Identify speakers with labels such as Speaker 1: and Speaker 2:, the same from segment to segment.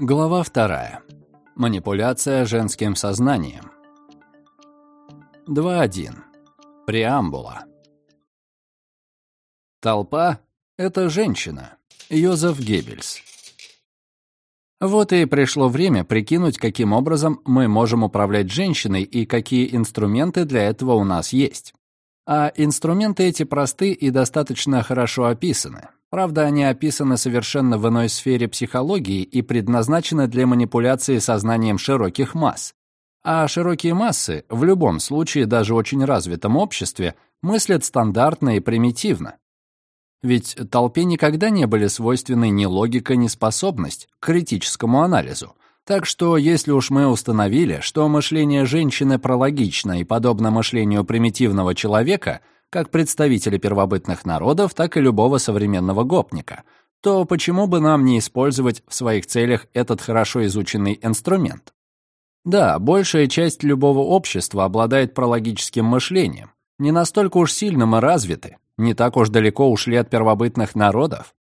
Speaker 1: Глава вторая. Манипуляция женским сознанием. 2.1. Преамбула. Толпа — это женщина. Йозеф Геббельс. Вот и пришло время прикинуть, каким образом мы можем управлять женщиной и какие инструменты для этого у нас есть. А инструменты эти просты и достаточно хорошо описаны. Правда, они описаны совершенно в иной сфере психологии и предназначены для манипуляции сознанием широких масс. А широкие массы, в любом случае, даже очень развитом обществе, мыслят стандартно и примитивно. Ведь толпе никогда не были свойственны ни логика, ни способность к критическому анализу. Так что, если уж мы установили, что мышление женщины прологично и подобно мышлению примитивного человека, как представители первобытных народов, так и любого современного гопника, то почему бы нам не использовать в своих целях этот хорошо изученный инструмент? Да, большая часть любого общества обладает прологическим мышлением, не настолько уж сильным и развиты, не так уж далеко ушли от первобытных народов.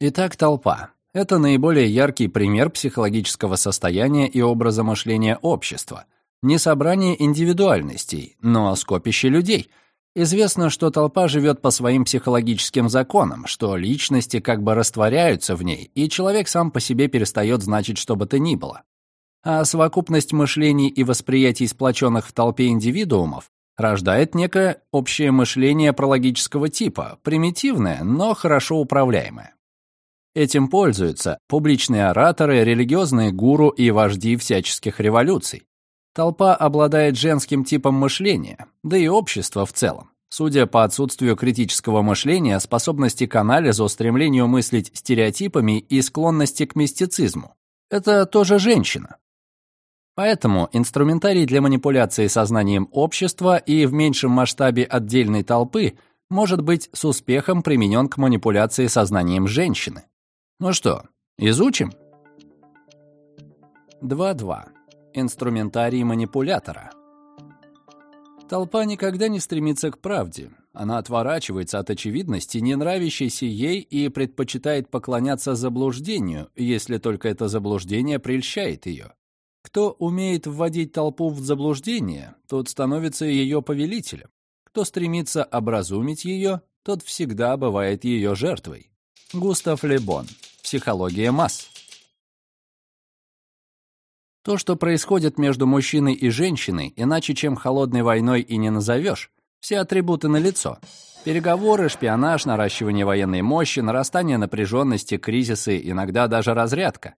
Speaker 1: Итак, толпа. Это наиболее яркий пример психологического состояния и образа мышления общества. Не собрание индивидуальностей, но скопище людей. Известно, что толпа живет по своим психологическим законам, что личности как бы растворяются в ней, и человек сам по себе перестает значить что бы то ни было. А совокупность мышлений и восприятий сплоченных в толпе индивидуумов рождает некое общее мышление прологического типа, примитивное, но хорошо управляемое. Этим пользуются публичные ораторы, религиозные гуру и вожди всяческих революций. Толпа обладает женским типом мышления, да и общество в целом. Судя по отсутствию критического мышления, способности к анализу, стремлению мыслить стереотипами и склонности к мистицизму. Это тоже женщина. Поэтому инструментарий для манипуляции сознанием общества и в меньшем масштабе отдельной толпы может быть с успехом применен к манипуляции сознанием женщины. Ну что, изучим? 2.2. Инструментарий манипулятора. Толпа никогда не стремится к правде. Она отворачивается от очевидности, не нравящейся ей, и предпочитает поклоняться заблуждению, если только это заблуждение прельщает ее. Кто умеет вводить толпу в заблуждение, тот становится ее повелителем. Кто стремится образумить ее, тот всегда бывает ее жертвой. Густав Лебон. Психология масс. То, что происходит между мужчиной и женщиной, иначе чем холодной войной и не назовешь, все атрибуты налицо. Переговоры, шпионаж, наращивание военной мощи, нарастание напряженности, кризисы, иногда даже разрядка.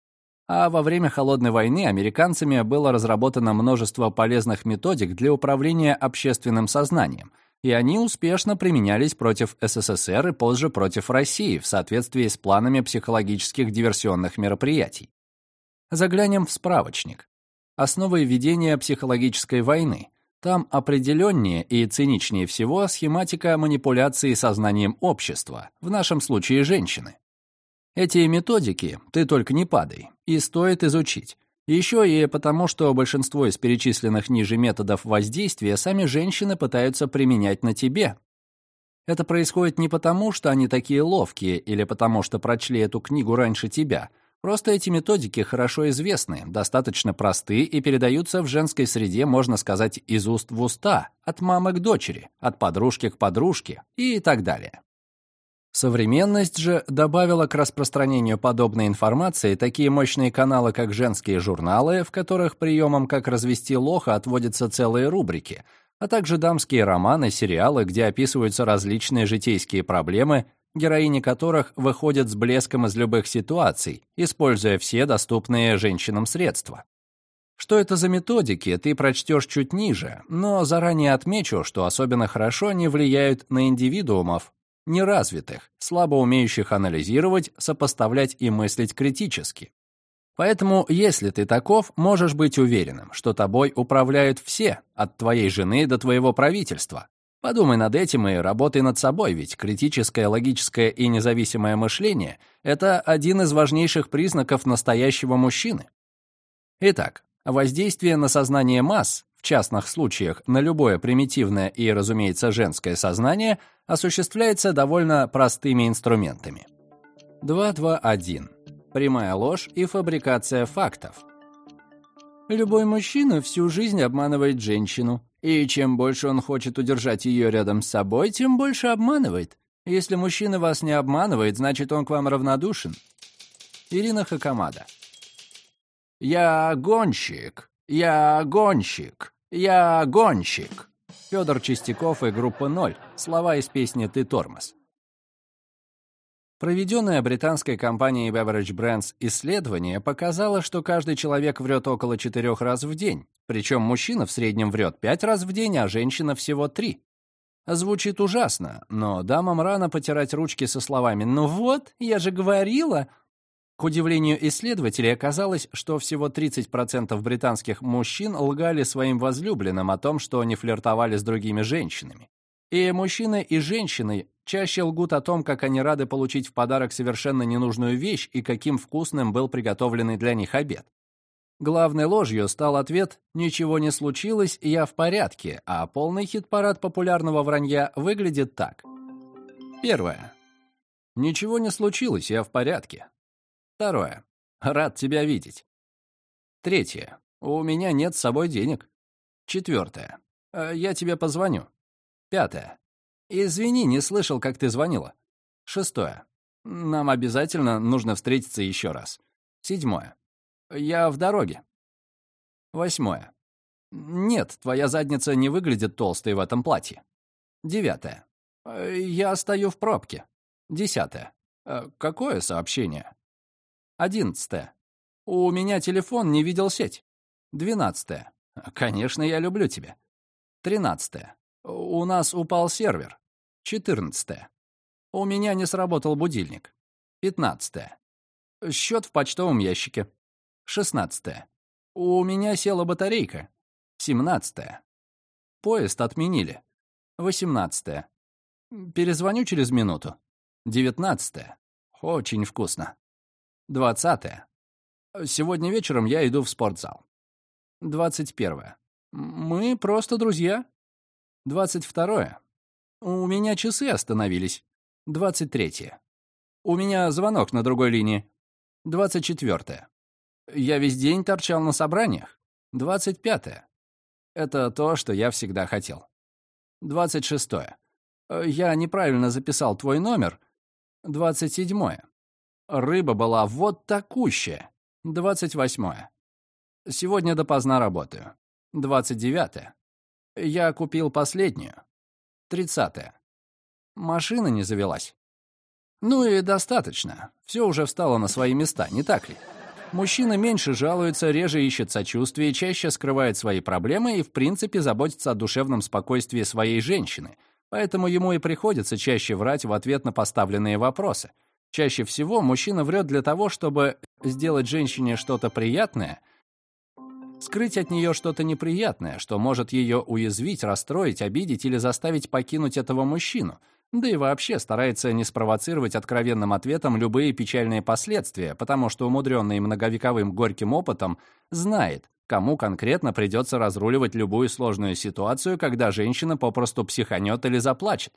Speaker 1: А во время Холодной войны американцами было разработано множество полезных методик для управления общественным сознанием – и они успешно применялись против СССР и позже против России в соответствии с планами психологических диверсионных мероприятий. Заглянем в справочник. Основы ведения психологической войны. Там определеннее и циничнее всего схематика манипуляции сознанием общества, в нашем случае женщины. Эти методики, ты только не падай, и стоит изучить. Еще и потому, что большинство из перечисленных ниже методов воздействия сами женщины пытаются применять на тебе. Это происходит не потому, что они такие ловкие или потому, что прочли эту книгу раньше тебя. Просто эти методики хорошо известны, достаточно просты и передаются в женской среде, можно сказать, из уст в уста, от мамы к дочери, от подружки к подружке и так далее. Современность же добавила к распространению подобной информации такие мощные каналы, как женские журналы, в которых приемом «Как развести лоха» отводятся целые рубрики, а также дамские романы, сериалы, где описываются различные житейские проблемы, героини которых выходят с блеском из любых ситуаций, используя все доступные женщинам средства. Что это за методики, ты прочтешь чуть ниже, но заранее отмечу, что особенно хорошо они влияют на индивидуумов, неразвитых, слабо умеющих анализировать, сопоставлять и мыслить критически. Поэтому, если ты таков, можешь быть уверенным, что тобой управляют все, от твоей жены до твоего правительства. Подумай над этим и работай над собой, ведь критическое, логическое и независимое мышление — это один из важнейших признаков настоящего мужчины. Итак, воздействие на сознание масс частных случаях на любое примитивное и, разумеется, женское сознание осуществляется довольно простыми инструментами. 2.2.1. прямая ложь и фабрикация фактов. Любой мужчина всю жизнь обманывает женщину, и чем больше он хочет удержать ее рядом с собой, тем больше обманывает. Если мужчина вас не обманывает, значит, он к вам равнодушен. Ирина Хакамада. «Я гонщик, я гонщик, я гонщик». Федор Чистяков и группа «Ноль». Слова из песни «Ты тормоз». Проведенное британской компанией Beverage Brands исследование показало, что каждый человек врет около четырех раз в день. Причем мужчина в среднем врет пять раз в день, а женщина всего три. Звучит ужасно, но дамам рано потирать ручки со словами «Ну вот, я же говорила», к удивлению исследователей оказалось, что всего 30% британских мужчин лгали своим возлюбленным о том, что они флиртовали с другими женщинами. И мужчины и женщины чаще лгут о том, как они рады получить в подарок совершенно ненужную вещь и каким вкусным был приготовленный для них обед. Главной ложью стал ответ «Ничего не случилось, я в порядке», а полный хит-парад популярного вранья выглядит так. Первое. «Ничего не случилось, я в порядке». Второе. Рад тебя видеть. Третье. У меня нет с собой денег. Четвертое. «Э, я тебе позвоню. Пятое. Извини, не слышал, как ты звонила. Шестое. Нам обязательно нужно встретиться еще раз. Седьмое. Я в дороге. Восьмое. Нет, твоя задница не выглядит толстой в этом платье. Девятое. «Э, я стою в пробке. Десятое. «Э, какое сообщение? Одиннадцатое. У меня телефон не видел сеть. Двенадцатое. Конечно, я люблю тебя. Тринадцатое. У нас упал сервер. Четырнадцатое. У меня не сработал будильник. Пятнадцатое. Счет в почтовом ящике. Шестнадцатое. У меня села батарейка. Семнадцатое. Поезд отменили. Восемнадцатое. Перезвоню через минуту. Девятнадцатое. Очень вкусно. Двадцатое. Сегодня вечером я иду в спортзал. Двадцать первое. Мы просто друзья. Двадцать второе. У меня часы остановились. Двадцать третье. У меня звонок на другой линии. Двадцать четвертое. Я весь день торчал на собраниях. Двадцать пятое. Это то, что я всегда хотел. Двадцать шестое. Я неправильно записал твой номер. Двадцать седьмое. Рыба была вот такущая. 28. Сегодня допоздна работаю. 29. Я купил последнюю. 30. Машина не завелась. Ну и достаточно. Все уже встало на свои места, не так ли? Мужчина меньше жалуется, реже ищет сочувствия, чаще скрывает свои проблемы и, в принципе, заботится о душевном спокойствии своей женщины. Поэтому ему и приходится чаще врать в ответ на поставленные вопросы — Чаще всего мужчина врет для того, чтобы сделать женщине что-то приятное, скрыть от нее что-то неприятное, что может ее уязвить, расстроить, обидеть или заставить покинуть этого мужчину, да и вообще старается не спровоцировать откровенным ответом любые печальные последствия, потому что умудренный многовековым горьким опытом знает, кому конкретно придется разруливать любую сложную ситуацию, когда женщина попросту психанет или заплачет.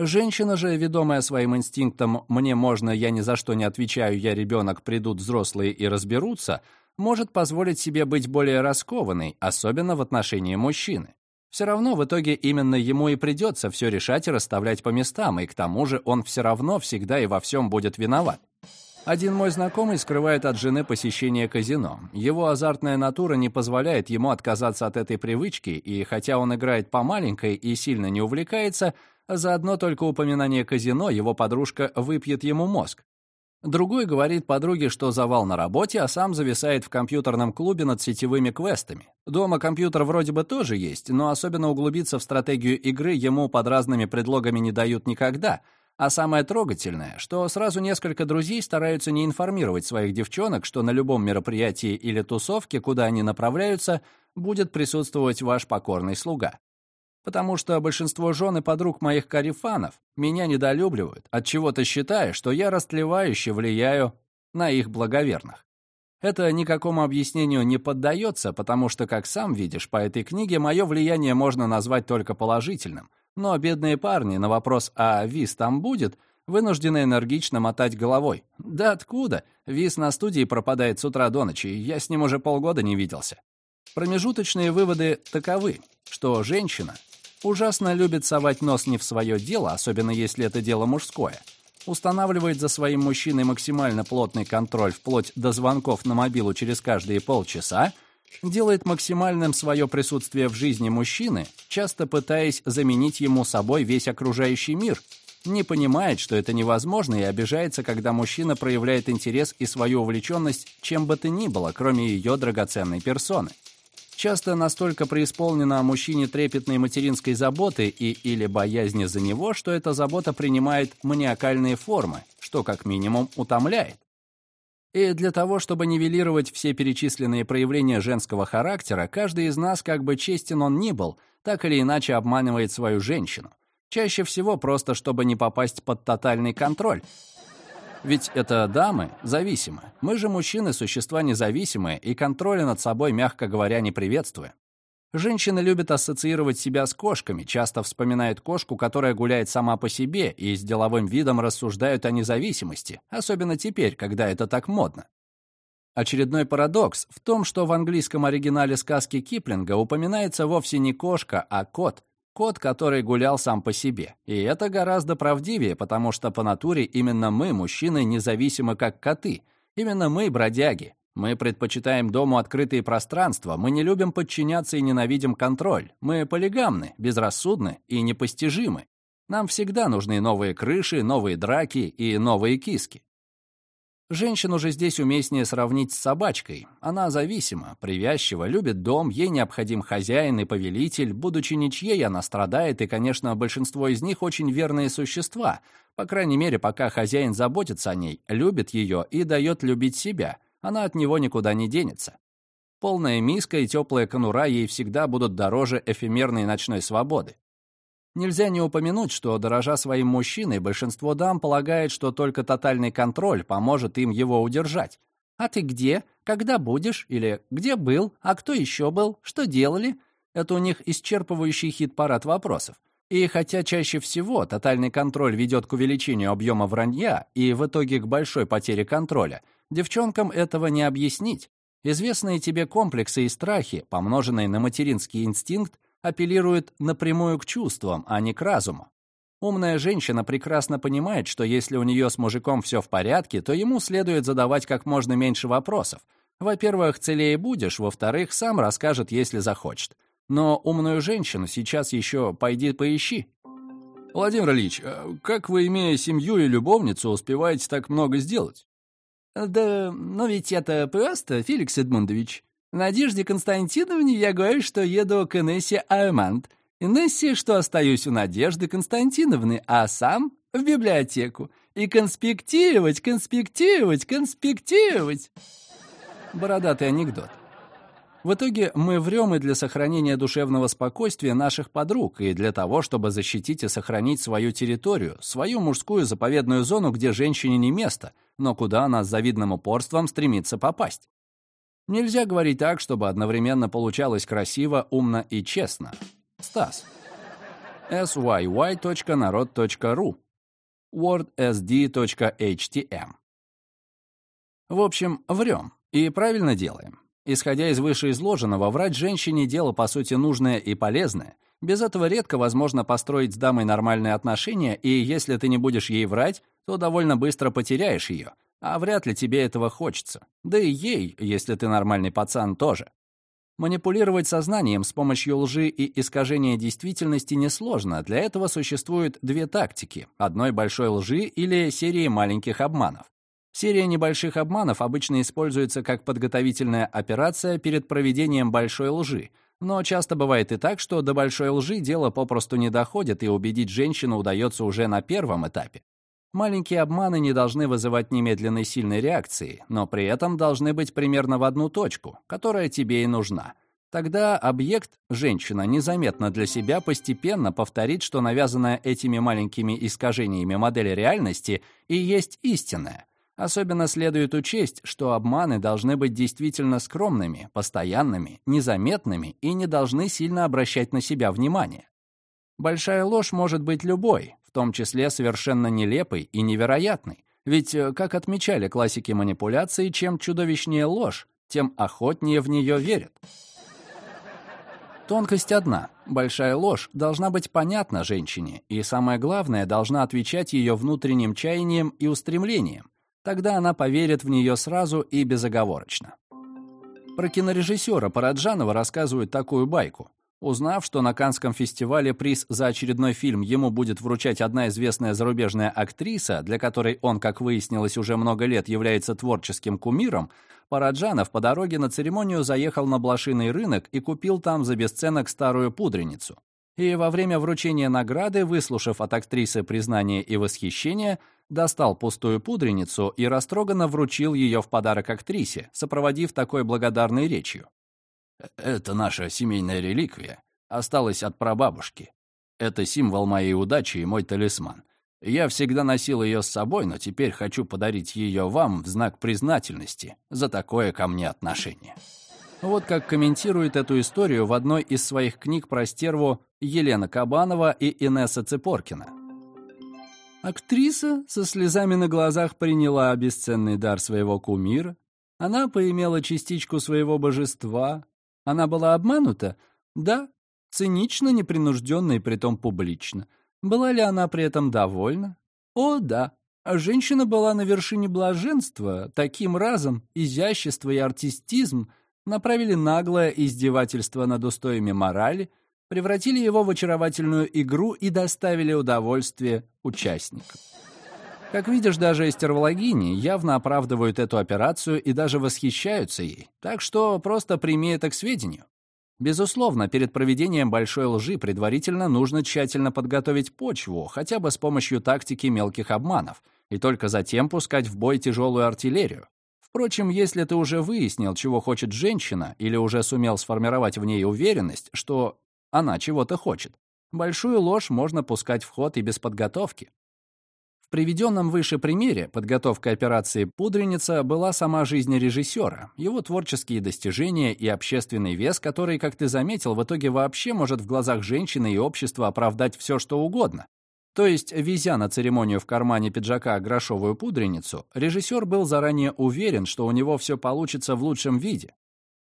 Speaker 1: Женщина же, ведомая своим инстинктом «мне можно, я ни за что не отвечаю, я ребенок, придут взрослые и разберутся», может позволить себе быть более раскованной, особенно в отношении мужчины. Все равно в итоге именно ему и придется все решать и расставлять по местам, и к тому же он все равно всегда и во всем будет виноват. Один мой знакомый скрывает от жены посещение казино. Его азартная натура не позволяет ему отказаться от этой привычки, и хотя он играет по маленькой и сильно не увлекается, за одно только упоминание казино его подружка выпьет ему мозг. Другой говорит подруге, что завал на работе, а сам зависает в компьютерном клубе над сетевыми квестами. Дома компьютер вроде бы тоже есть, но особенно углубиться в стратегию игры ему под разными предлогами не дают никогда. А самое трогательное, что сразу несколько друзей стараются не информировать своих девчонок, что на любом мероприятии или тусовке, куда они направляются, будет присутствовать ваш покорный слуга потому что большинство жен и подруг моих карифанов меня недолюбливают, от чего то считая, что я растлевающе влияю на их благоверных. Это никакому объяснению не поддается, потому что, как сам видишь, по этой книге мое влияние можно назвать только положительным. Но бедные парни на вопрос «А виз там будет?» вынуждены энергично мотать головой. Да откуда? Виз на студии пропадает с утра до ночи, я с ним уже полгода не виделся. Промежуточные выводы таковы, что женщина ужасно любит совать нос не в свое дело, особенно если это дело мужское, устанавливает за своим мужчиной максимально плотный контроль вплоть до звонков на мобилу через каждые полчаса, делает максимальным свое присутствие в жизни мужчины, часто пытаясь заменить ему собой весь окружающий мир, не понимает, что это невозможно и обижается, когда мужчина проявляет интерес и свою увлеченность чем бы то ни было, кроме ее драгоценной персоны. Часто настолько преисполнена о мужчине трепетной материнской заботы и или боязни за него, что эта забота принимает маниакальные формы, что как минимум утомляет. И для того, чтобы нивелировать все перечисленные проявления женского характера, каждый из нас, как бы честен он ни был, так или иначе обманывает свою женщину. Чаще всего просто, чтобы не попасть под тотальный контроль. Ведь это дамы зависимы. Мы же, мужчины, существа независимые, и контроля над собой, мягко говоря, не приветствуем. Женщины любят ассоциировать себя с кошками, часто вспоминают кошку, которая гуляет сама по себе, и с деловым видом рассуждают о независимости, особенно теперь, когда это так модно. Очередной парадокс в том, что в английском оригинале сказки Киплинга упоминается вовсе не кошка, а кот. Кот, который гулял сам по себе. И это гораздо правдивее, потому что по натуре именно мы, мужчины, независимы как коты. Именно мы, бродяги. Мы предпочитаем дому открытые пространства, мы не любим подчиняться и ненавидим контроль. Мы полигамны, безрассудны и непостижимы. Нам всегда нужны новые крыши, новые драки и новые киски. Женщину же здесь уместнее сравнить с собачкой. Она зависима, привязчива, любит дом, ей необходим хозяин и повелитель. Будучи ничьей, она страдает, и, конечно, большинство из них очень верные существа. По крайней мере, пока хозяин заботится о ней, любит ее и дает любить себя — она от него никуда не денется. Полная миска и теплая конура ей всегда будут дороже эфемерной ночной свободы. Нельзя не упомянуть, что, дорожа своим мужчиной, большинство дам полагает, что только тотальный контроль поможет им его удержать. «А ты где? Когда будешь?» или «Где был? А кто еще был? Что делали?» Это у них исчерпывающий хит-парад вопросов. И хотя чаще всего тотальный контроль ведет к увеличению объема вранья и в итоге к большой потере контроля, девчонкам этого не объяснить. Известные тебе комплексы и страхи, помноженные на материнский инстинкт, апеллируют напрямую к чувствам, а не к разуму. Умная женщина прекрасно понимает, что если у нее с мужиком все в порядке, то ему следует задавать как можно меньше вопросов. Во-первых, целее будешь, во-вторых, сам расскажет, если захочет. Но умную женщину сейчас еще пойди поищи. Владимир Ильич, а как вы, имея семью и любовницу, успеваете так много сделать? Да, но ведь это просто, Феликс Эдмундович. Надежде Константиновне я говорю, что еду к Инессе Аймант. Инессе, что остаюсь у Надежды Константиновны, а сам в библиотеку. И конспектировать, конспектировать, конспектировать. Бородатый анекдот. В итоге мы врем и для сохранения душевного спокойствия наших подруг, и для того, чтобы защитить и сохранить свою территорию, свою мужскую заповедную зону, где женщине не место, но куда она с завидным упорством стремится попасть. Нельзя говорить так, чтобы одновременно получалось красиво, умно и честно. Стас. syy.народ.ру wordsd.htm В общем, врем. И правильно делаем. Исходя из вышеизложенного, врать женщине – дело, по сути, нужное и полезное. Без этого редко возможно построить с дамой нормальные отношения, и если ты не будешь ей врать, то довольно быстро потеряешь ее. А вряд ли тебе этого хочется. Да и ей, если ты нормальный пацан, тоже. Манипулировать сознанием с помощью лжи и искажения действительности несложно. Для этого существуют две тактики – одной большой лжи или серии маленьких обманов. Серия небольших обманов обычно используется как подготовительная операция перед проведением большой лжи, но часто бывает и так, что до большой лжи дело попросту не доходит, и убедить женщину удается уже на первом этапе. Маленькие обманы не должны вызывать немедленной сильной реакции, но при этом должны быть примерно в одну точку, которая тебе и нужна. Тогда объект, женщина, незаметно для себя постепенно повторит, что навязанная этими маленькими искажениями модель реальности и есть истинная. Особенно следует учесть, что обманы должны быть действительно скромными, постоянными, незаметными и не должны сильно обращать на себя внимание. Большая ложь может быть любой, в том числе совершенно нелепой и невероятной. Ведь, э, как отмечали классики манипуляции, чем чудовищнее ложь, тем охотнее в нее верят. Тонкость одна. Большая ложь должна быть понятна женщине, и самое главное, должна отвечать ее внутренним чаяниям и устремлениям. Тогда она поверит в нее сразу и безоговорочно. Про кинорежиссера Параджанова рассказывают такую байку. Узнав, что на Канском фестивале приз за очередной фильм ему будет вручать одна известная зарубежная актриса, для которой он, как выяснилось, уже много лет является творческим кумиром, Параджанов по дороге на церемонию заехал на блошиный рынок и купил там за бесценок старую пудреницу. И во время вручения награды, выслушав от актрисы признание и восхищение, достал пустую пудреницу и растроганно вручил ее в подарок актрисе, сопроводив такой благодарной речью. Это наша семейная реликвия. Осталась от прабабушки. Это символ моей удачи и мой талисман. Я всегда носил ее с собой, но теперь хочу подарить ее вам в знак признательности за такое ко мне отношение. Вот как комментирует эту историю в одной из своих книг про стерву Елена Кабанова и Инесса Цепоркина. Актриса со слезами на глазах приняла бесценный дар своего кумира. Она поимела частичку своего божества, она была обманута? Да, цинично, непринужденно и притом публично. Была ли она при этом довольна? О, да. А женщина была на вершине блаженства. Таким разом изящество и артистизм направили наглое издевательство над устоями морали, превратили его в очаровательную игру и доставили удовольствие участникам. Как видишь, даже эстервологини явно оправдывают эту операцию и даже восхищаются ей, так что просто прими это к сведению. Безусловно, перед проведением большой лжи предварительно нужно тщательно подготовить почву, хотя бы с помощью тактики мелких обманов, и только затем пускать в бой тяжелую артиллерию. Впрочем, если ты уже выяснил, чего хочет женщина, или уже сумел сформировать в ней уверенность, что она чего-то хочет, большую ложь можно пускать в ход и без подготовки. В приведенном выше примере подготовка операции «Пудреница» была сама жизнь режиссера, его творческие достижения и общественный вес, который, как ты заметил, в итоге вообще может в глазах женщины и общества оправдать все, что угодно. То есть, везя на церемонию в кармане пиджака грошовую пудреницу, режиссер был заранее уверен, что у него все получится в лучшем виде.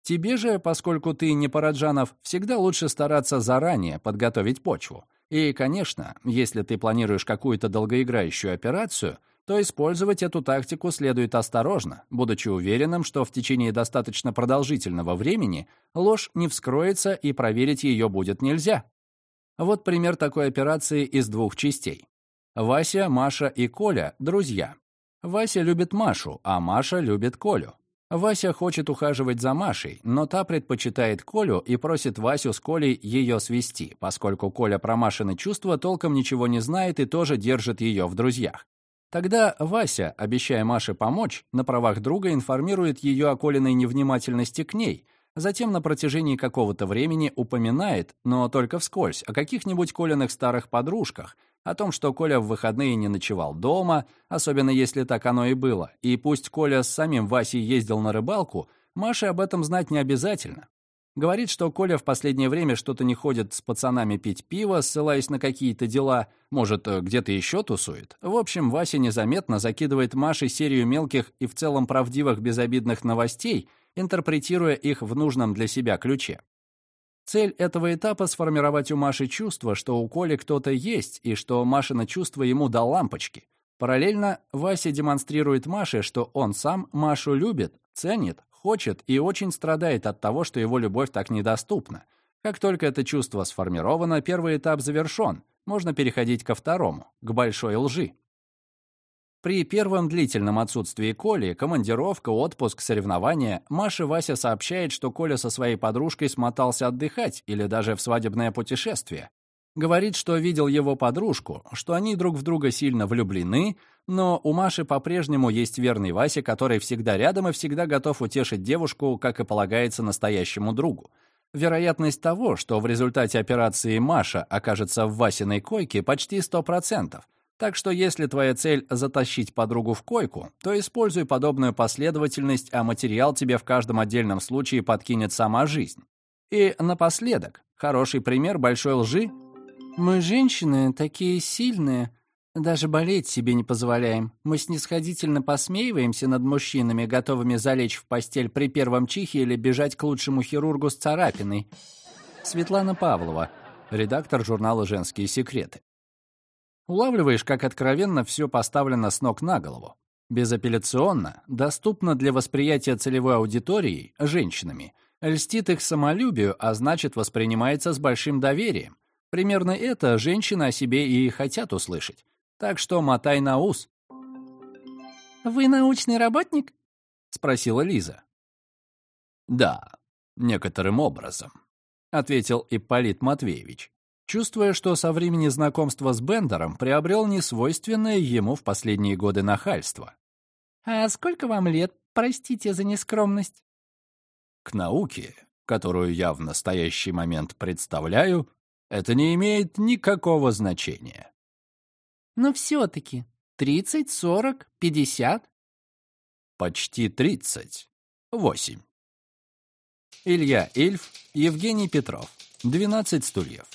Speaker 1: Тебе же, поскольку ты не Параджанов, всегда лучше стараться заранее подготовить почву. И, конечно, если ты планируешь какую-то долгоиграющую операцию, то использовать эту тактику следует осторожно, будучи уверенным, что в течение достаточно продолжительного времени ложь не вскроется и проверить ее будет нельзя. Вот пример такой операции из двух частей. Вася, Маша и Коля — друзья. Вася любит Машу, а Маша любит Колю. Вася хочет ухаживать за Машей, но та предпочитает Колю и просит Васю с Колей ее свести, поскольку Коля про Машины чувства толком ничего не знает и тоже держит ее в друзьях. Тогда Вася, обещая Маше помочь, на правах друга информирует ее о Колиной невнимательности к ней, затем на протяжении какого-то времени упоминает, но только вскользь, о каких-нибудь Колиных старых подружках, о том, что Коля в выходные не ночевал дома, особенно если так оно и было, и пусть Коля с самим Васей ездил на рыбалку, Маше об этом знать не обязательно. Говорит, что Коля в последнее время что-то не ходит с пацанами пить пиво, ссылаясь на какие-то дела, может, где-то еще тусует. В общем, Вася незаметно закидывает Маше серию мелких и в целом правдивых безобидных новостей, интерпретируя их в нужном для себя ключе. Цель этого этапа — сформировать у Маши чувство, что у Коли кто-то есть, и что Машина чувство ему до лампочки. Параллельно Вася демонстрирует Маше, что он сам Машу любит, ценит, хочет и очень страдает от того, что его любовь так недоступна. Как только это чувство сформировано, первый этап завершен, можно переходить ко второму, к большой лжи. При первом длительном отсутствии Коли, командировка, отпуск, соревнования, Маша Вася сообщает, что Коля со своей подружкой смотался отдыхать или даже в свадебное путешествие. Говорит, что видел его подружку, что они друг в друга сильно влюблены, но у Маши по-прежнему есть верный Вася, который всегда рядом и всегда готов утешить девушку, как и полагается настоящему другу. Вероятность того, что в результате операции Маша окажется в Васиной койке, почти 100%. Так что если твоя цель — затащить подругу в койку, то используй подобную последовательность, а материал тебе в каждом отдельном случае подкинет сама жизнь. И напоследок, хороший пример большой лжи
Speaker 2: Мы, женщины, такие сильные, даже болеть себе не позволяем. Мы снисходительно посмеиваемся над мужчинами, готовыми залечь в постель при первом чихе или бежать к лучшему хирургу с царапиной.
Speaker 1: Светлана Павлова, редактор журнала «Женские секреты». Улавливаешь, как откровенно все поставлено с ног на голову. Безапелляционно, доступно для восприятия целевой аудитории, женщинами, льстит их самолюбию, а значит, воспринимается с большим доверием. Примерно это женщины о себе и хотят услышать. Так что мотай на ус.
Speaker 2: «Вы научный работник?»
Speaker 1: — спросила Лиза. «Да, некоторым образом», — ответил Ипполит Матвеевич, чувствуя, что со времени знакомства с Бендером приобрел несвойственное ему в последние годы нахальство.
Speaker 2: «А сколько вам лет, простите за нескромность?»
Speaker 1: «К науке, которую я в настоящий момент представляю, это не имеет никакого значения.
Speaker 2: Но все-таки 30, 40, 50?
Speaker 1: Почти 30. 8. Илья Ильф, Евгений Петров. 12 стульев.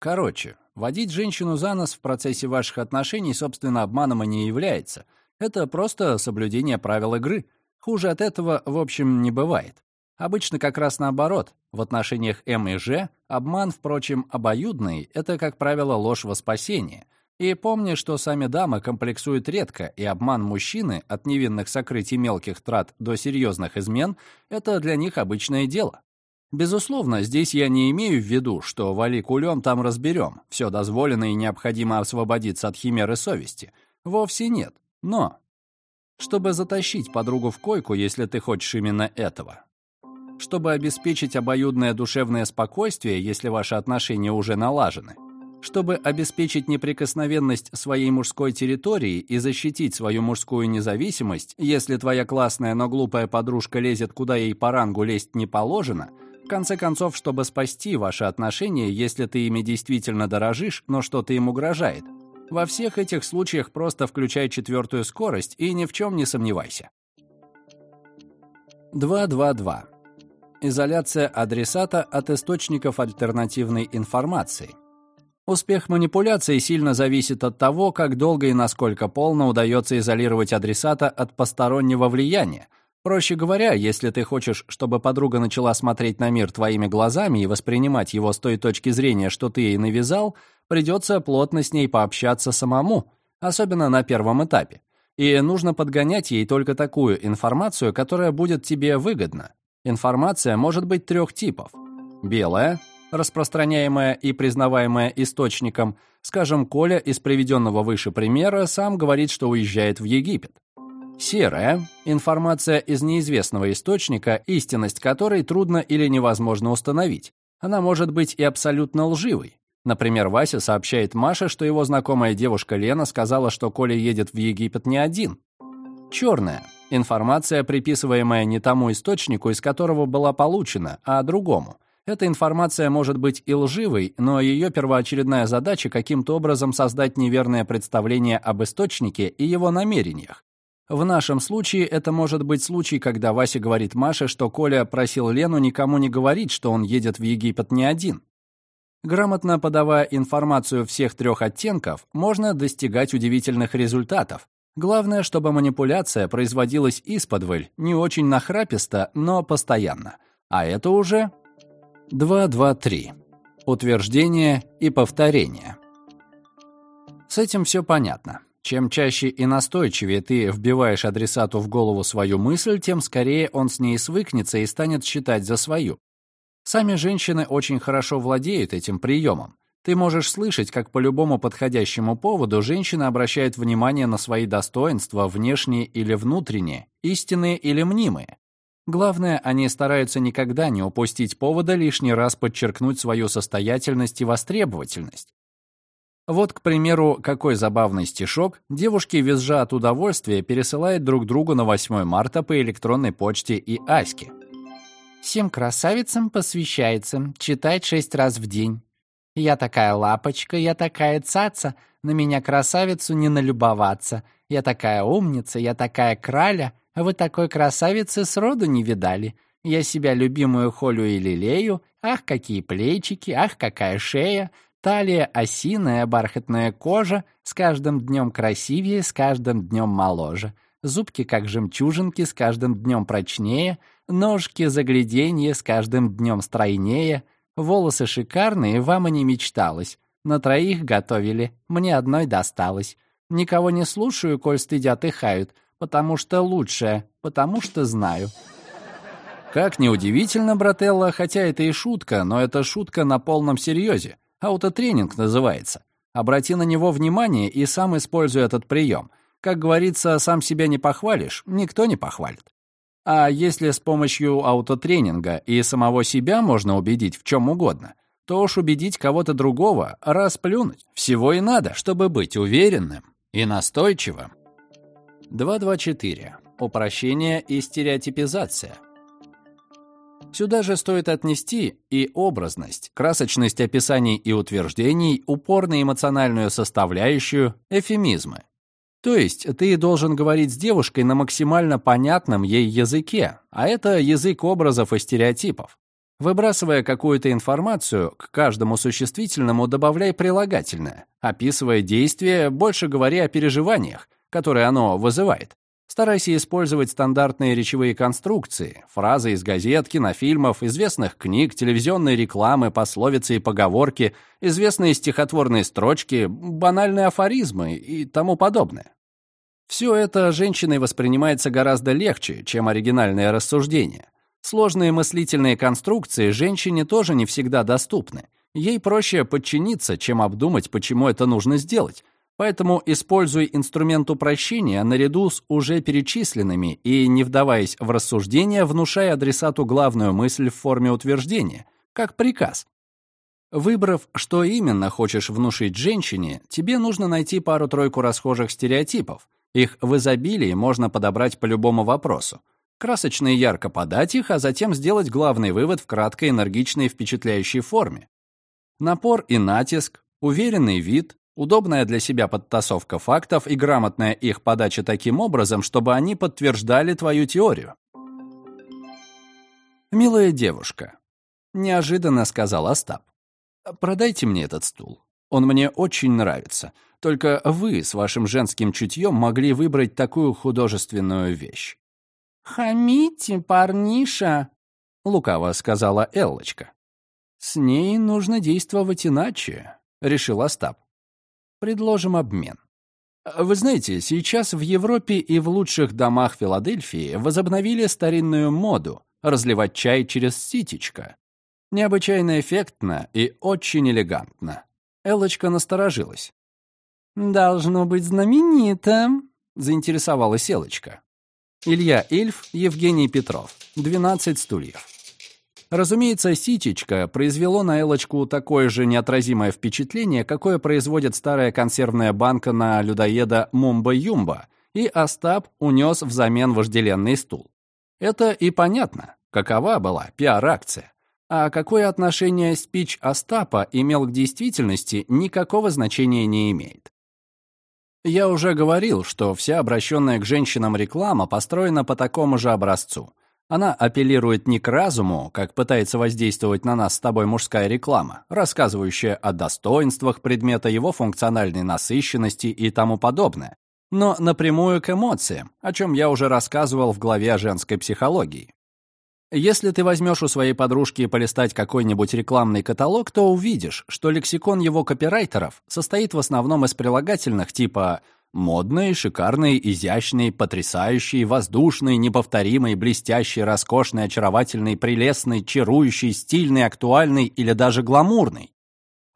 Speaker 1: Короче, водить женщину за нос в процессе ваших отношений, собственно, обманом и не является. Это просто соблюдение правил игры. Хуже от этого, в общем, не бывает. Обычно как раз наоборот. В отношениях М и Ж обман, впрочем, обоюдный — это, как правило, ложь во спасение. И помни, что сами дамы комплексуют редко, и обман мужчины от невинных сокрытий мелких трат до серьезных измен — это для них обычное дело. Безусловно, здесь я не имею в виду, что вали кулем там разберем, все дозволено и необходимо освободиться от химеры совести. Вовсе нет. Но чтобы затащить подругу в койку, если ты хочешь именно этого, чтобы обеспечить обоюдное душевное спокойствие, если ваши отношения уже налажены, чтобы обеспечить неприкосновенность своей мужской территории и защитить свою мужскую независимость, если твоя классная, но глупая подружка лезет, куда ей по рангу лезть не положено, конце концов, чтобы спасти ваши отношения, если ты ими действительно дорожишь, но что-то им угрожает. Во всех этих случаях просто включай четвертую скорость и ни в чем не сомневайся. 222. Изоляция адресата от источников альтернативной информации. Успех манипуляции сильно зависит от того, как долго и насколько полно удается изолировать адресата от постороннего влияния. Проще говоря, если ты хочешь, чтобы подруга начала смотреть на мир твоими глазами и воспринимать его с той точки зрения, что ты ей навязал, придется плотно с ней пообщаться самому, особенно на первом этапе. И нужно подгонять ей только такую информацию, которая будет тебе выгодна. Информация может быть трех типов. Белая, распространяемая и признаваемая источником, скажем, Коля из приведенного выше примера сам говорит, что уезжает в Египет. Серая – информация из неизвестного источника, истинность которой трудно или невозможно установить. Она может быть и абсолютно лживой. Например, Вася сообщает Маше, что его знакомая девушка Лена сказала, что Коля едет в Египет не один. Черная – Информация, приписываемая не тому источнику, из которого была получена, а другому. Эта информация может быть и лживой, но ее первоочередная задача каким-то образом создать неверное представление об источнике и его намерениях. В нашем случае это может быть случай, когда Вася говорит Маше, что Коля просил Лену никому не говорить, что он едет в Египет не один. Грамотно подавая информацию всех трех оттенков, можно достигать удивительных результатов, Главное, чтобы манипуляция производилась исподволь, не очень нахраписто, но постоянно. А это уже 2-2-3. Утверждение и повторение. С этим все понятно. Чем чаще и настойчивее ты вбиваешь адресату в голову свою мысль, тем скорее он с ней свыкнется и станет считать за свою. Сами женщины очень хорошо владеют этим приемом. Ты можешь слышать, как по любому подходящему поводу женщина обращает внимание на свои достоинства, внешние или внутренние, истинные или мнимые. Главное, они стараются никогда не упустить повода лишний раз подчеркнуть свою состоятельность и востребовательность. Вот, к примеру, какой забавный стишок девушки, визжа от удовольствия, пересылают друг другу на 8 марта по электронной почте и Аське.
Speaker 2: «Всем красавицам посвящается, читать шесть раз в день. Я такая лапочка, я такая цаца, на меня красавицу не налюбоваться. Я такая умница, я такая краля, а вы такой красавицы сроду не видали. Я себя любимую холю и лелею. Ах, какие плечики, ах, какая шея. Талия осиная, бархатная кожа, с каждым днем красивее, с каждым днем моложе. Зубки, как жемчужинки, с каждым днем прочнее, ножки загляденье, с каждым днем стройнее. Волосы шикарные, вам и не мечталось. На троих готовили, мне одной досталось. Никого не слушаю, коль стыдят и хают, потому что лучшее, потому что знаю.
Speaker 1: Как неудивительно, брателла, хотя это и шутка, но это шутка на полном серьезе. Аутотренинг называется. Обрати на него внимание и сам используй этот прием. Как говорится, сам себя не похвалишь, никто не похвалит. А если с помощью аутотренинга и самого себя можно убедить в чем угодно, то уж убедить кого-то другого, расплюнуть. Всего и надо, чтобы быть уверенным и настойчивым. 224. Упрощение и стереотипизация. Сюда же стоит отнести и образность, красочность описаний и утверждений, упор на эмоциональную составляющую, эфемизмы. То есть ты должен говорить с девушкой на максимально понятном ей языке, а это язык образов и стереотипов. Выбрасывая какую-то информацию, к каждому существительному добавляй прилагательное. Описывая действие, больше говори о переживаниях, которые оно вызывает. Старайся использовать стандартные речевые конструкции, фразы из газет, кинофильмов, известных книг, телевизионной рекламы, пословицы и поговорки, известные стихотворные строчки, банальные афоризмы и тому подобное. Все это женщиной воспринимается гораздо легче, чем оригинальное рассуждение. Сложные мыслительные конструкции женщине тоже не всегда доступны. Ей проще подчиниться, чем обдумать, почему это нужно сделать, Поэтому используй инструмент упрощения наряду с уже перечисленными и, не вдаваясь в рассуждения, внушай адресату главную мысль в форме утверждения, как приказ. Выбрав, что именно хочешь внушить женщине, тебе нужно найти пару-тройку расхожих стереотипов. Их в изобилии можно подобрать по любому вопросу. Красочно и ярко подать их, а затем сделать главный вывод в краткой, энергичной и впечатляющей форме. Напор и натиск, уверенный вид, Удобная для себя подтасовка фактов и грамотная их подача таким образом, чтобы они подтверждали твою теорию. «Милая девушка», — неожиданно сказал Остап, — «продайте мне этот стул. Он мне очень нравится. Только вы с вашим женским чутьем могли выбрать такую художественную вещь».
Speaker 2: «Хамите, парниша», —
Speaker 1: лукаво сказала Эллочка. «С ней нужно действовать иначе», — решил Остап. Предложим обмен. Вы знаете, сейчас в Европе и в лучших домах Филадельфии возобновили старинную моду разливать чай через ситечко. Необычайно эффектно и очень элегантно. Элочка насторожилась.
Speaker 2: «Должно быть знаменито», —
Speaker 1: заинтересовалась Элочка. Илья Эльф, Евгений Петров. 12 стульев. Разумеется, ситечко произвело на Элочку такое же неотразимое впечатление, какое производит старая консервная банка на людоеда Мумба-Юмба, и Остап унес взамен вожделенный стул. Это и понятно, какова была пиар-акция. А какое отношение спич Остапа имел к действительности, никакого значения не имеет. Я уже говорил, что вся обращенная к женщинам реклама построена по такому же образцу. Она апеллирует не к разуму, как пытается воздействовать на нас с тобой мужская реклама, рассказывающая о достоинствах предмета, его функциональной насыщенности и тому подобное, но напрямую к эмоциям, о чем я уже рассказывал в главе о женской психологии. Если ты возьмешь у своей подружки полистать какой-нибудь рекламный каталог, то увидишь, что лексикон его копирайтеров состоит в основном из прилагательных типа Модный, шикарный, изящный, потрясающий, воздушный, неповторимый, блестящий, роскошный, очаровательный, прелестный, чарующий, стильный, актуальный или даже гламурный.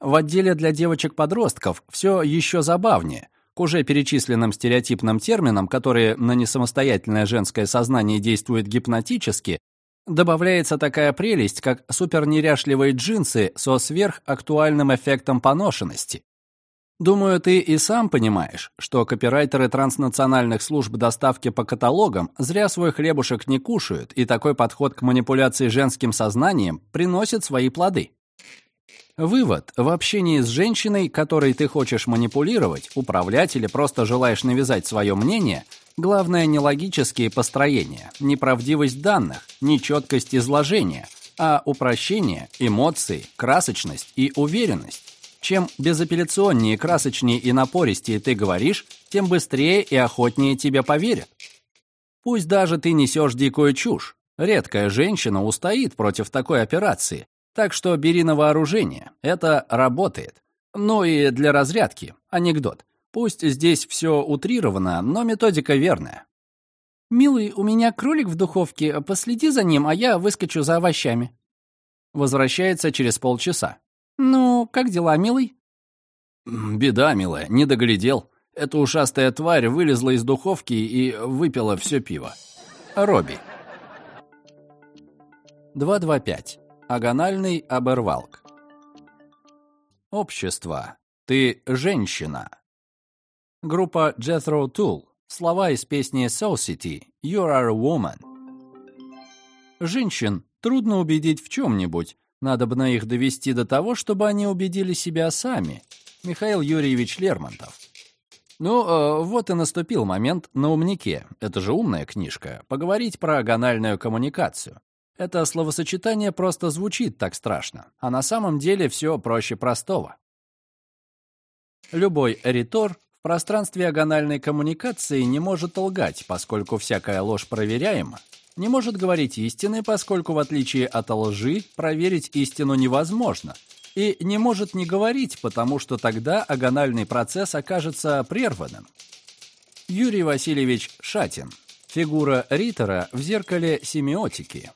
Speaker 1: В отделе для девочек-подростков все еще забавнее. К уже перечисленным стереотипным терминам, которые на несамостоятельное женское сознание действуют гипнотически, добавляется такая прелесть, как супернеряшливые джинсы со сверхактуальным эффектом поношенности. Думаю, ты и сам понимаешь, что копирайтеры транснациональных служб доставки по каталогам зря свой хлебушек не кушают, и такой подход к манипуляции женским сознанием приносит свои плоды. Вывод. В общении с женщиной, которой ты хочешь манипулировать, управлять или просто желаешь навязать свое мнение, Главное не логические построения, не правдивость данных, не четкость изложения, а упрощение, эмоции, красочность и уверенность. Чем безапелляционнее, красочнее и напористее ты говоришь, тем быстрее и охотнее тебе поверят. Пусть даже ты несешь дикую чушь, редкая женщина устоит против такой операции, так что бери на вооружение, это работает. Ну и для разрядки, анекдот. Пусть здесь все утрировано, но методика верная.
Speaker 2: «Милый, у меня кролик в духовке, последи за ним, а я выскочу за овощами».
Speaker 1: Возвращается через полчаса.
Speaker 2: «Ну, как дела, милый?»
Speaker 1: «Беда, милая, не доглядел. Эта ушастая тварь вылезла из духовки и выпила все пиво. Робби». 225. Агональный оборвалк. Общество. Ты женщина. Группа Jethro Tull. Слова из песни Soul City «You are a woman». Женщин трудно убедить в чем-нибудь. Надо бы на их довести до того, чтобы они убедили себя сами. Михаил Юрьевич Лермонтов. Ну, э, вот и наступил момент на умнике. Это же умная книжка. Поговорить про гональную коммуникацию. Это словосочетание просто звучит так страшно, а на самом деле все проще простого. Любой ритор пространстве агональной коммуникации не может лгать, поскольку всякая ложь проверяема, не может говорить истины, поскольку, в отличие от лжи, проверить истину невозможно, и не может не говорить, потому что тогда агональный процесс окажется прерванным. Юрий Васильевич Шатин. Фигура Риттера в зеркале семиотики.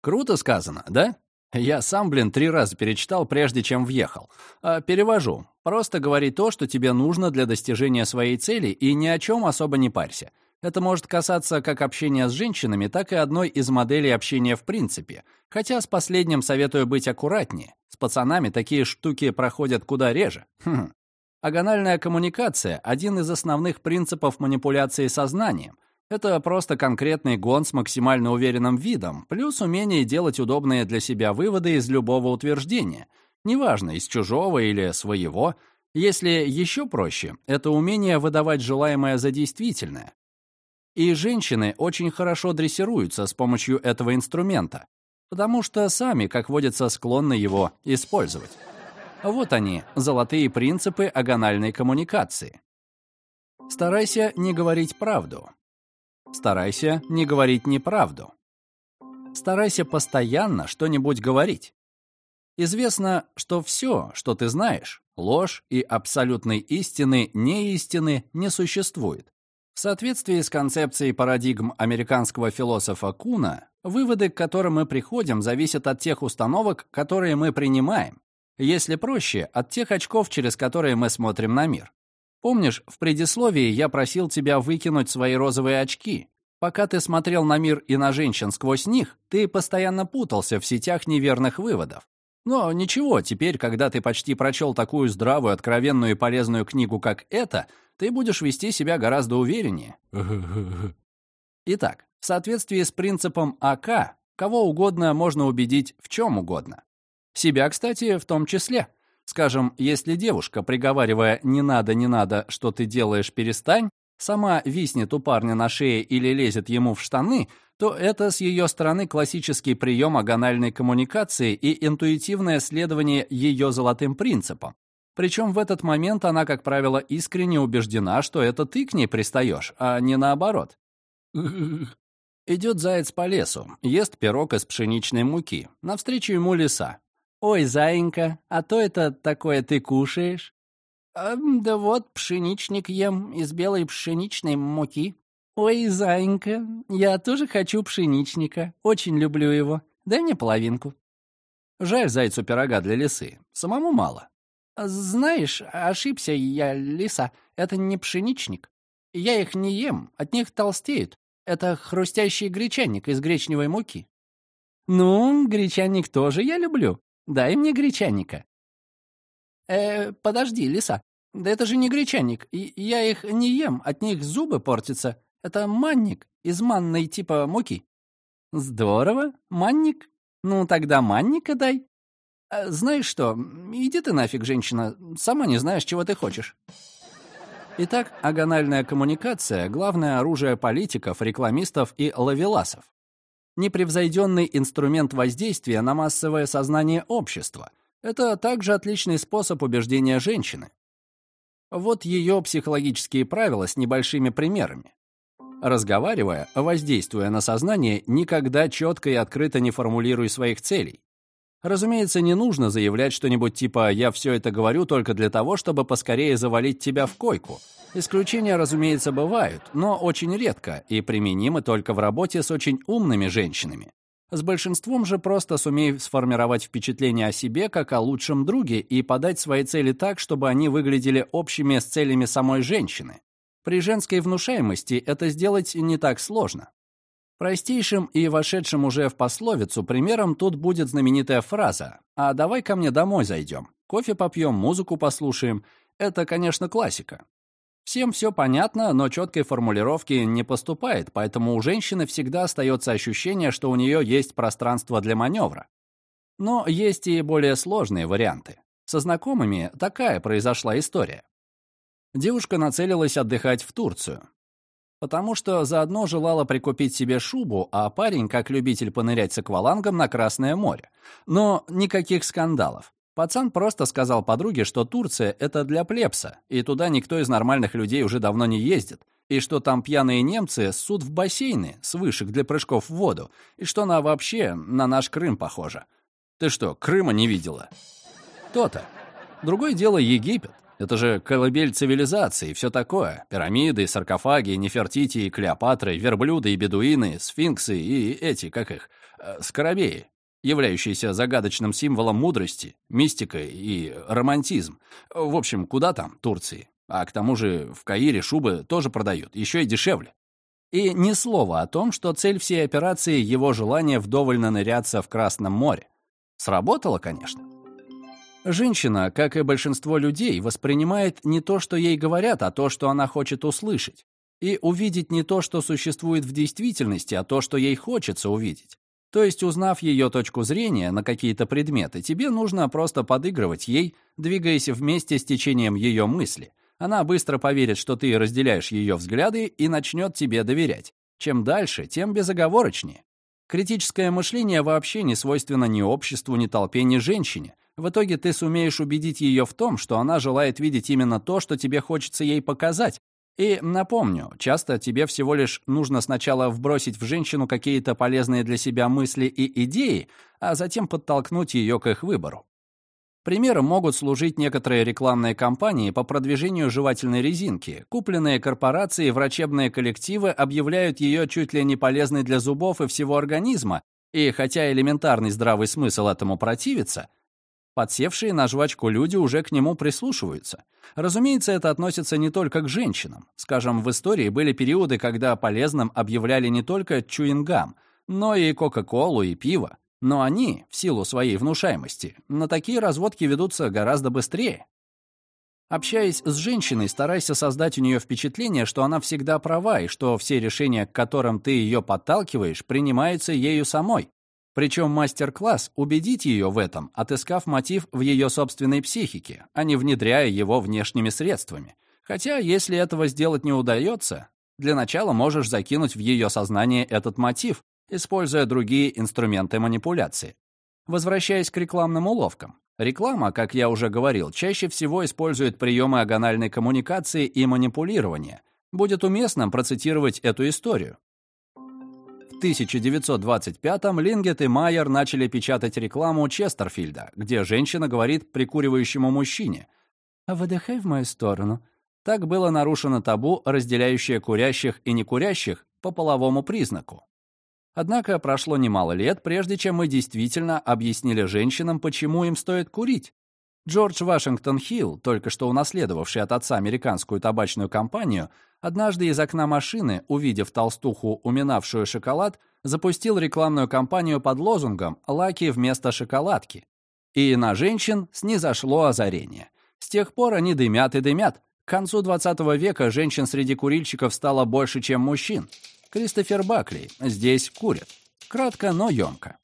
Speaker 1: Круто сказано, да? Я сам, блин, три раза перечитал, прежде чем въехал. А, перевожу. Просто говори то, что тебе нужно для достижения своей цели, и ни о чем особо не парься. Это может касаться как общения с женщинами, так и одной из моделей общения в принципе. Хотя с последним советую быть аккуратнее. С пацанами такие штуки проходят куда реже. Хм. Агональная коммуникация — один из основных принципов манипуляции сознанием. Это просто конкретный гон с максимально уверенным видом, плюс умение делать удобные для себя выводы из любого утверждения. Неважно, из чужого или своего. Если еще проще, это умение выдавать желаемое за действительное. И женщины очень хорошо дрессируются с помощью этого инструмента, потому что сами, как водится, склонны его использовать. Вот они, золотые принципы агональной коммуникации. Старайся не говорить правду. Старайся не говорить неправду. Старайся постоянно что-нибудь говорить. Известно, что все, что ты знаешь, ложь и абсолютной истины, неистины не существует. В соответствии с концепцией парадигм американского философа Куна, выводы, к которым мы приходим, зависят от тех установок, которые мы принимаем. Если проще, от тех очков, через которые мы смотрим на мир. Помнишь, в предисловии я просил тебя выкинуть свои розовые очки? Пока ты смотрел на мир и на женщин сквозь них, ты постоянно путался в сетях неверных выводов. Но ничего, теперь, когда ты почти прочел такую здравую, откровенную и полезную книгу, как эта, ты будешь вести себя гораздо увереннее. Итак, в соответствии с принципом АК, кого угодно можно убедить в чем угодно. Себя, кстати, в том числе. Скажем, если девушка, приговаривая «не надо, не надо, что ты делаешь, перестань», сама виснет у парня на шее или лезет ему в штаны, то это с ее стороны классический прием агональной коммуникации и интуитивное следование ее золотым принципам. Причем в этот момент она, как правило, искренне убеждена, что это ты к ней пристаешь, а не наоборот. Идет заяц по лесу, ест пирог из пшеничной муки. Навстречу ему лиса. «Ой, заинька, а то это такое ты кушаешь?» а, «Да вот, пшеничник ем из белой пшеничной муки». «Ой, заинька, я тоже хочу пшеничника. Очень люблю его. Дай мне половинку». Жаль зайцу пирога для лисы. Самому мало. «Знаешь, ошибся я, лиса. Это не пшеничник. Я их не ем, от них толстеют. Это хрустящий гречанник из гречневой муки». «Ну, гречанник тоже я люблю. Дай мне гречаника». «Э, подожди, лиса. Да это же не гречанник. Я их не ем, от них зубы портятся. Это манник из манной типа муки». «Здорово. Манник? Ну, тогда манника дай». А, «Знаешь что, иди ты нафиг, женщина. Сама не знаешь, чего ты хочешь». Итак, агональная коммуникация — главное оружие политиков, рекламистов и лавеласов. Непревзойденный инструмент воздействия на массовое сознание общества — это также отличный способ убеждения женщины. Вот ее психологические правила с небольшими примерами. Разговаривая, воздействуя на сознание, никогда четко и открыто не формулируй своих целей. Разумеется, не нужно заявлять что-нибудь типа «я все это говорю только для того, чтобы поскорее завалить тебя в койку». Исключения, разумеется, бывают, но очень редко и применимы только в работе с очень умными женщинами. С большинством же просто сумей сформировать впечатление о себе как о лучшем друге и подать свои цели так, чтобы они выглядели общими с целями самой женщины. При женской внушаемости это сделать не так сложно. Простейшим и вошедшим уже в пословицу примером тут будет знаменитая фраза «А давай ко мне домой зайдем, кофе попьем, музыку послушаем». Это, конечно, классика. Всем все понятно, но четкой формулировки не поступает, поэтому у женщины всегда остается ощущение, что у нее есть пространство для маневра. Но есть и более сложные варианты. Со знакомыми такая произошла история. Девушка нацелилась отдыхать в Турцию потому что заодно желала прикупить себе шубу, а парень как любитель понырять с аквалангом на Красное море. Но никаких скандалов. Пацан просто сказал подруге, что Турция — это для плебса, и туда никто из нормальных людей уже давно не ездит, и что там пьяные немцы ссут в бассейны с вышек для прыжков в воду, и что она вообще на наш Крым похожа. Ты что, Крыма не видела? То-то. Другое дело Египет. Это же колыбель цивилизации все такое. Пирамиды, саркофаги, Нефертити, Клеопатры, верблюды и бедуины, сфинксы и эти, как их, э, скоробеи, являющиеся загадочным символом мудрости, мистика и романтизм. В общем, куда там, Турции? А к тому же в Каире шубы тоже продают, еще и дешевле. И ни слова о том, что цель всей операции — его желание вдоволь наныряться в Красном море. Сработало, конечно. Женщина, как и большинство людей, воспринимает не то, что ей говорят, а то, что она хочет услышать. И увидеть не то, что существует в действительности, а то, что ей хочется увидеть. То есть, узнав ее точку зрения на какие-то предметы, тебе нужно просто подыгрывать ей, двигаясь вместе с течением ее мысли. Она быстро поверит, что ты разделяешь ее взгляды и начнет тебе доверять. Чем дальше, тем безоговорочнее. Критическое мышление вообще не свойственно ни обществу, ни толпе, ни женщине. В итоге ты сумеешь убедить ее в том, что она желает видеть именно то, что тебе хочется ей показать. И напомню, часто тебе всего лишь нужно сначала вбросить в женщину какие-то полезные для себя мысли и идеи, а затем подтолкнуть ее к их выбору. Примером могут служить некоторые рекламные кампании по продвижению жевательной резинки. Купленные корпорации и врачебные коллективы объявляют ее чуть ли не полезной для зубов и всего организма, и хотя элементарный здравый смысл этому противится, Подсевшие на жвачку люди уже к нему прислушиваются. Разумеется, это относится не только к женщинам. Скажем, в истории были периоды, когда полезным объявляли не только чуингам, но и Кока-Колу и пиво. Но они, в силу своей внушаемости, на такие разводки ведутся гораздо быстрее. Общаясь с женщиной, старайся создать у нее впечатление, что она всегда права и что все решения, к которым ты ее подталкиваешь, принимаются ею самой. Причем мастер-класс убедить ее в этом, отыскав мотив в ее собственной психике, а не внедряя его внешними средствами. Хотя, если этого сделать не удается, для начала можешь закинуть в ее сознание этот мотив, используя другие инструменты манипуляции. Возвращаясь к рекламным уловкам. Реклама, как я уже говорил, чаще всего использует приемы агональной коммуникации и манипулирования. Будет уместным процитировать эту историю. 1925-м Лингет и Майер начали печатать рекламу Честерфильда, где женщина говорит прикуривающему мужчине «Выдыхай в мою сторону». Так было нарушено табу, разделяющее курящих и некурящих по половому признаку. Однако прошло немало лет, прежде чем мы действительно объяснили женщинам, почему им стоит курить. Джордж Вашингтон Хилл, только что унаследовавший от отца американскую табачную компанию, однажды из окна машины, увидев толстуху, уминавшую шоколад, запустил рекламную кампанию под лозунгом «Лаки вместо шоколадки». И на женщин снизошло озарение. С тех пор они дымят и дымят. К концу 20 века женщин среди курильщиков стало больше, чем мужчин. Кристофер Бакли здесь курит. Кратко, но емко.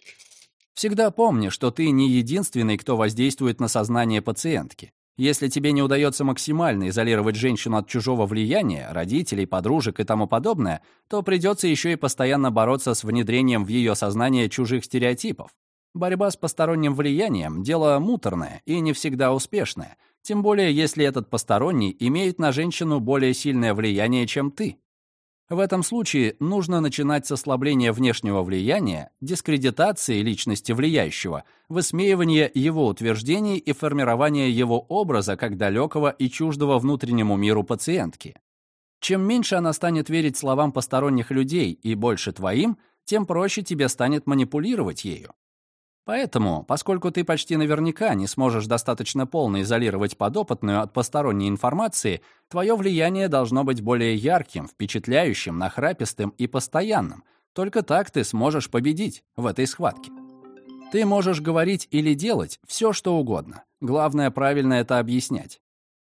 Speaker 1: Всегда помни, что ты не единственный, кто воздействует на сознание пациентки. Если тебе не удается максимально изолировать женщину от чужого влияния, родителей, подружек и тому подобное, то придется еще и постоянно бороться с внедрением в ее сознание чужих стереотипов. Борьба с посторонним влиянием – дело муторное и не всегда успешное, тем более если этот посторонний имеет на женщину более сильное влияние, чем ты. В этом случае нужно начинать с ослабления внешнего влияния, дискредитации личности влияющего, высмеивания его утверждений и формирования его образа как далекого и чуждого внутреннему миру пациентки. Чем меньше она станет верить словам посторонних людей и больше твоим, тем проще тебе станет манипулировать ею. Поэтому, поскольку ты почти наверняка не сможешь достаточно полно изолировать подопытную от посторонней информации, твое влияние должно быть более ярким, впечатляющим, нахрапистым и постоянным. Только так ты сможешь победить в этой схватке. Ты можешь говорить или делать все, что угодно. Главное правильно это объяснять.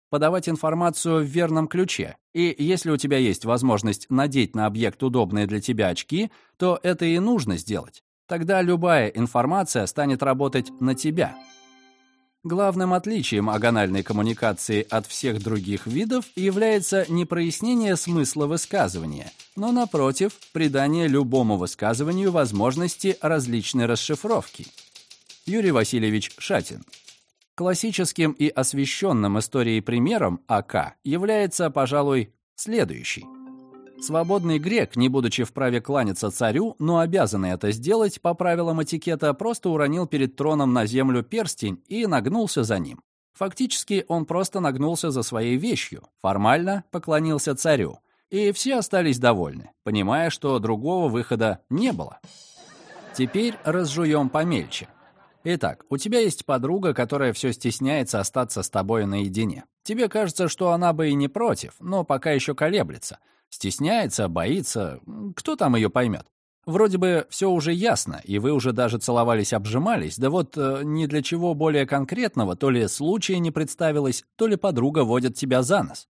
Speaker 1: Подавать информацию в верном ключе. И если у тебя есть возможность надеть на объект удобные для тебя очки, то это и нужно сделать. Тогда любая информация станет работать на тебя. Главным отличием агональной коммуникации от всех других видов является не прояснение смысла высказывания, но, напротив, придание любому высказыванию возможности различной расшифровки. Юрий Васильевич Шатин. Классическим и освещенным историей примером АК является, пожалуй, следующий. Свободный грек, не будучи вправе кланяться царю, но обязанный это сделать по правилам этикета, просто уронил перед троном на землю перстень и нагнулся за ним. Фактически он просто нагнулся за своей вещью, формально поклонился царю. И все остались довольны, понимая, что другого выхода не было. Теперь разжуем помельче. Итак, у тебя есть подруга, которая все стесняется остаться с тобой наедине. Тебе кажется, что она бы и не против, но пока еще колеблется — Стесняется, боится. Кто там ее поймет? Вроде бы все уже ясно, и вы уже даже целовались-обжимались, да вот э, ни для чего более конкретного то ли случая не представилось, то ли подруга водит тебя за нос.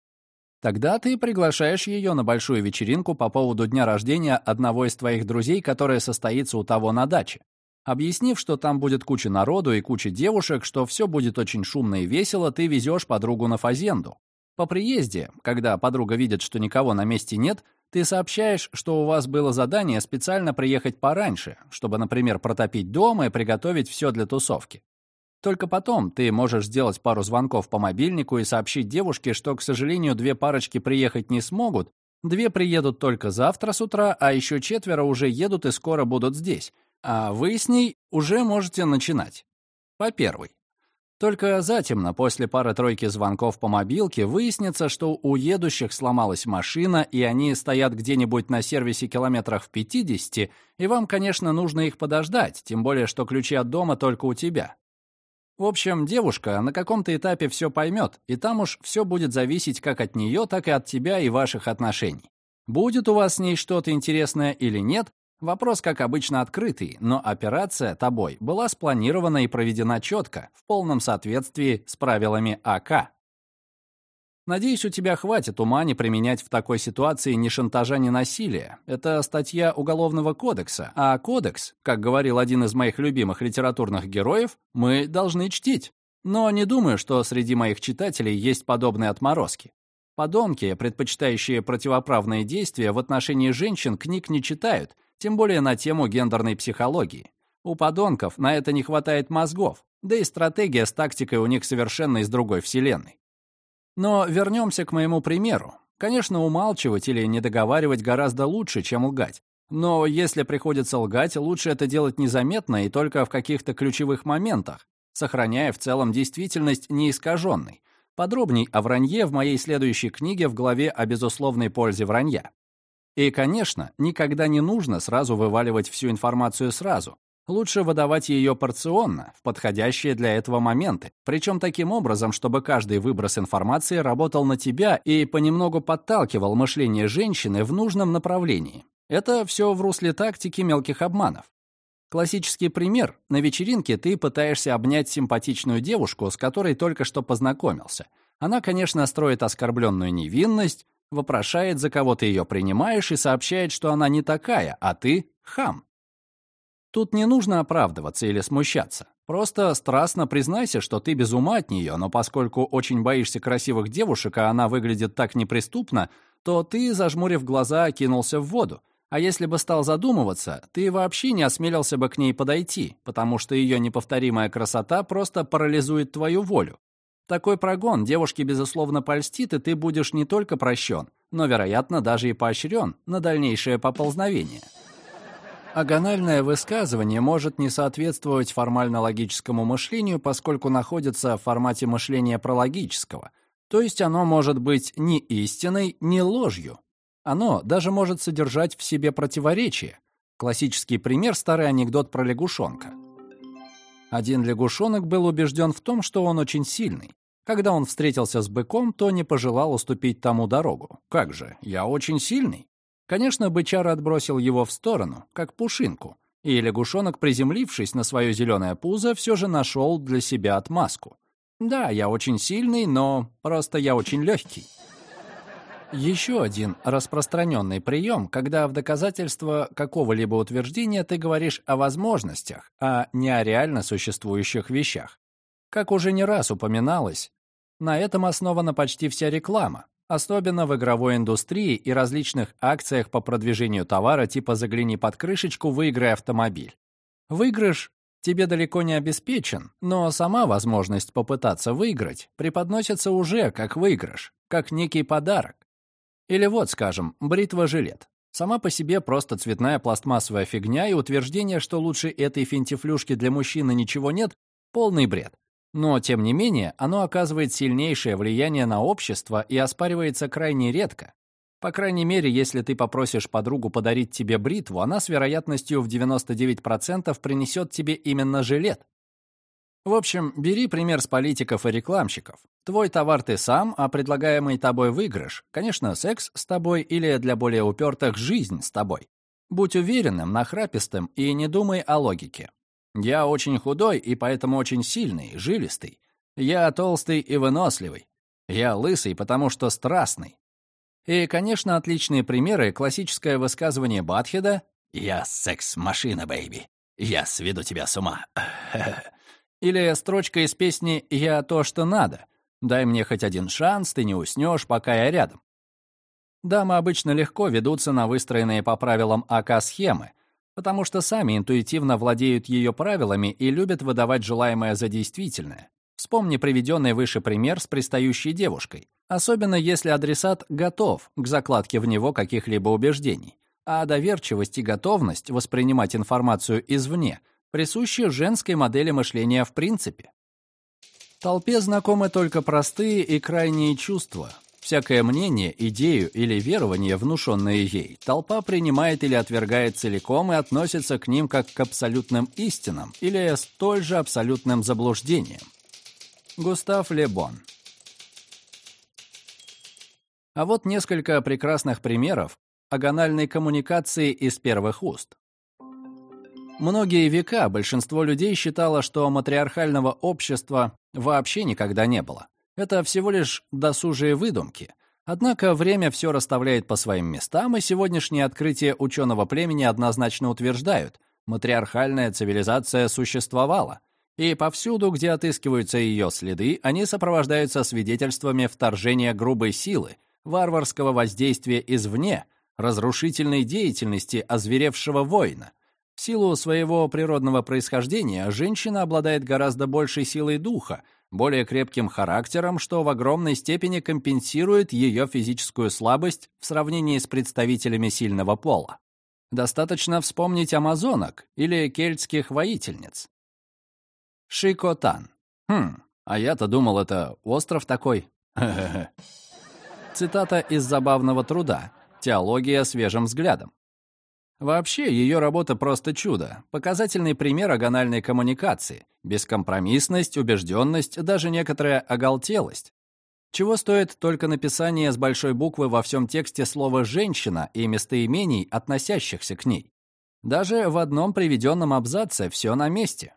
Speaker 1: Тогда ты приглашаешь ее на большую вечеринку по поводу дня рождения одного из твоих друзей, которая состоится у того на даче. Объяснив, что там будет куча народу и куча девушек, что все будет очень шумно и весело, ты везешь подругу на фазенду. По приезде, когда подруга видит, что никого на месте нет, ты сообщаешь, что у вас было задание специально приехать пораньше, чтобы, например, протопить дом и приготовить все для тусовки. Только потом ты можешь сделать пару звонков по мобильнику и сообщить девушке, что, к сожалению, две парочки приехать не смогут, две приедут только завтра с утра, а еще четверо уже едут и скоро будут здесь, а вы с ней уже можете начинать. По первой. Только затемно, после пары-тройки звонков по мобилке, выяснится, что у едущих сломалась машина, и они стоят где-нибудь на сервисе километрах в 50, и вам, конечно, нужно их подождать, тем более, что ключи от дома только у тебя. В общем, девушка на каком-то этапе все поймет, и там уж все будет зависеть как от нее, так и от тебя и ваших отношений. Будет у вас с ней что-то интересное или нет, Вопрос, как обычно, открытый, но операция тобой была спланирована и проведена четко, в полном соответствии с правилами АК. Надеюсь, у тебя хватит ума не применять в такой ситуации ни шантажа, ни насилия. Это статья Уголовного кодекса, а кодекс, как говорил один из моих любимых литературных героев, мы должны чтить. Но не думаю, что среди моих читателей есть подобные отморозки. Подонки, предпочитающие противоправные действия в отношении женщин, книг не читают тем более на тему гендерной психологии. У подонков на это не хватает мозгов, да и стратегия с тактикой у них совершенно из другой вселенной. Но вернемся к моему примеру. Конечно, умалчивать или не договаривать гораздо лучше, чем лгать. Но если приходится лгать, лучше это делать незаметно и только в каких-то ключевых моментах, сохраняя в целом действительность неискаженной. Подробней о вранье в моей следующей книге в главе о безусловной пользе вранья. И, конечно, никогда не нужно сразу вываливать всю информацию сразу. Лучше выдавать ее порционно, в подходящие для этого моменты, причем таким образом, чтобы каждый выброс информации работал на тебя и понемногу подталкивал мышление женщины в нужном направлении. Это все в русле тактики мелких обманов. Классический пример. На вечеринке ты пытаешься обнять симпатичную девушку, с которой только что познакомился. Она, конечно, строит оскорбленную невинность, вопрошает, за кого ты ее принимаешь, и сообщает, что она не такая, а ты — хам. Тут не нужно оправдываться или смущаться. Просто страстно признайся, что ты без ума от нее, но поскольку очень боишься красивых девушек, а она выглядит так неприступно, то ты, зажмурив глаза, кинулся в воду. А если бы стал задумываться, ты вообще не осмелился бы к ней подойти, потому что ее неповторимая красота просто парализует твою волю. Такой прогон девушке, безусловно, польстит, и ты будешь не только прощен, но, вероятно, даже и поощрен на дальнейшее поползновение. Агональное высказывание может не соответствовать формально-логическому мышлению, поскольку находится в формате мышления прологического, то есть оно может быть ни истиной, ни ложью. Оно даже может содержать в себе противоречие. Классический пример – старый анекдот про лягушонка. Один лягушонок был убежден в том, что он очень сильный. Когда он встретился с быком, то не пожелал уступить тому дорогу. «Как же, я очень сильный. Конечно, бычара отбросил его в сторону, как пушинку, и лягушонок, приземлившись на свое зеленое пузо, все же нашел для себя отмазку. Да, я очень сильный, но просто я очень легкий. Еще один распространенный прием, когда в доказательство какого-либо утверждения ты говоришь о возможностях, а не о реально существующих вещах. Как уже не раз упоминалось, на этом основана почти вся реклама, особенно в игровой индустрии и различных акциях по продвижению товара типа «загляни под крышечку, выиграй автомобиль». Выигрыш тебе далеко не обеспечен, но сама возможность попытаться выиграть преподносится уже как выигрыш, как некий подарок. Или вот, скажем, бритва-жилет. Сама по себе просто цветная пластмассовая фигня и утверждение, что лучше этой финтифлюшки для мужчины ничего нет, полный бред. Но, тем не менее, оно оказывает сильнейшее влияние на общество и оспаривается крайне редко. По крайней мере, если ты попросишь подругу подарить тебе бритву, она с вероятностью в 99% принесет тебе именно жилет. В общем, бери пример с политиков и рекламщиков. Твой товар ты сам, а предлагаемый тобой выигрыш, конечно, секс с тобой или для более упертых жизнь с тобой. Будь уверенным, нахрапистым и не думай о логике. Я очень худой и поэтому очень сильный, жилистый. Я толстый и выносливый. Я лысый, потому что страстный. И, конечно, отличные примеры — классическое высказывание Батхеда «Я секс-машина, бэйби. Я сведу тебя с ума». Или строчка из песни «Я то, что надо». «Дай мне хоть один шанс, ты не уснешь, пока я рядом». Дамы обычно легко ведутся на выстроенные по правилам АК-схемы, потому что сами интуитивно владеют ее правилами и любят выдавать желаемое за действительное. Вспомни приведенный выше пример с пристающей девушкой, особенно если адресат готов к закладке в него каких-либо убеждений, а доверчивость и готовность воспринимать информацию извне присущи женской модели мышления в принципе. Толпе знакомы только простые и крайние чувства, Всякое мнение, идею или верование, внушенное ей, толпа принимает или отвергает целиком и относится к ним как к абсолютным истинам или столь же абсолютным заблуждениям. Густав Лебон А вот несколько прекрасных примеров агональной коммуникации из первых уст. Многие века большинство людей считало, что матриархального общества вообще никогда не было. Это всего лишь досужие выдумки. Однако время все расставляет по своим местам, и сегодняшние открытия ученого племени однозначно утверждают, матриархальная цивилизация существовала. И повсюду, где отыскиваются ее следы, они сопровождаются свидетельствами вторжения грубой силы, варварского воздействия извне, разрушительной деятельности озверевшего воина. В силу своего природного происхождения женщина обладает гораздо большей силой духа, более крепким характером, что в огромной степени компенсирует ее физическую слабость в сравнении с представителями сильного пола. Достаточно вспомнить амазонок или кельтских воительниц. Шикотан. Хм, а я-то думал, это остров такой. Цитата из забавного труда. Теология свежим взглядом. Вообще, ее работа просто чудо. Показательный пример агональной коммуникации. Бескомпромиссность, убежденность, даже некоторая оголтелость. Чего стоит только написание с большой буквы во всем тексте слова «женщина» и местоимений, относящихся к ней. Даже в одном приведенном абзаце все на месте.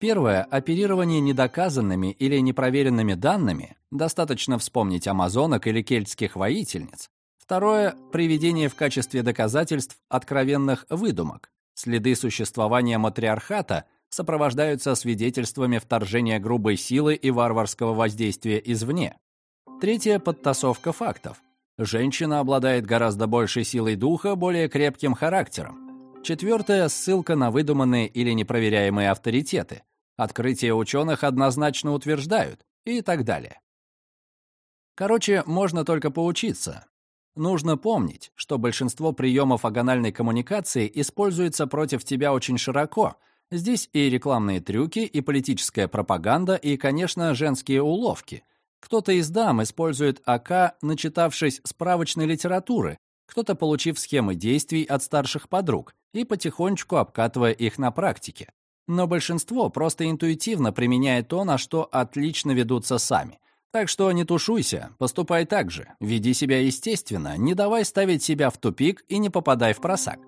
Speaker 1: Первое — оперирование недоказанными или непроверенными данными, достаточно вспомнить амазонок или кельтских воительниц, Второе — приведение в качестве доказательств откровенных выдумок. Следы существования матриархата сопровождаются свидетельствами вторжения грубой силы и варварского воздействия извне. Третья — подтасовка фактов. Женщина обладает гораздо большей силой духа, более крепким характером. Четвертая — ссылка на выдуманные или непроверяемые авторитеты. Открытия ученых однозначно утверждают и так далее. Короче, можно только поучиться. Нужно помнить, что большинство приемов агональной коммуникации используется против тебя очень широко. Здесь и рекламные трюки, и политическая пропаганда, и, конечно, женские уловки. Кто-то из дам использует АК, начитавшись справочной литературы, кто-то получив схемы действий от старших подруг и потихонечку обкатывая их на практике. Но большинство просто интуитивно применяет то, на что отлично ведутся сами. Так что не тушуйся, поступай так же, веди себя естественно, не давай ставить себя в тупик и не попадай в просак.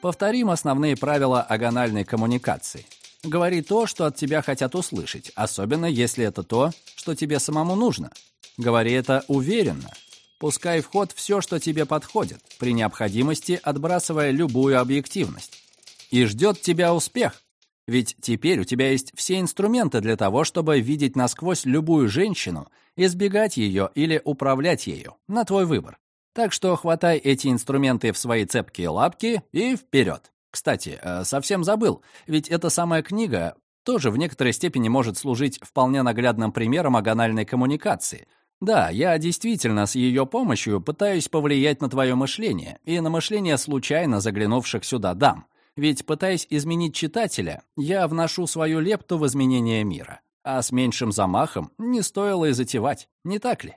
Speaker 1: Повторим основные правила агональной коммуникации. Говори то, что от тебя хотят услышать, особенно если это то, что тебе самому нужно. Говори это уверенно. Пускай в ход все, что тебе подходит, при необходимости отбрасывая любую объективность. И ждет тебя успех. Ведь теперь у тебя есть все инструменты для того, чтобы видеть насквозь любую женщину, избегать ее или управлять ею, на твой выбор. Так что хватай эти инструменты в свои цепкие лапки и вперед. Кстати, э, совсем забыл, ведь эта самая книга тоже в некоторой степени может служить вполне наглядным примером агональной коммуникации. Да, я действительно с ее помощью пытаюсь повлиять на твое мышление и на мышление случайно заглянувших сюда дам — ведь, пытаясь изменить читателя, я вношу свою лепту в изменение мира. А с меньшим замахом не стоило и затевать, не так ли?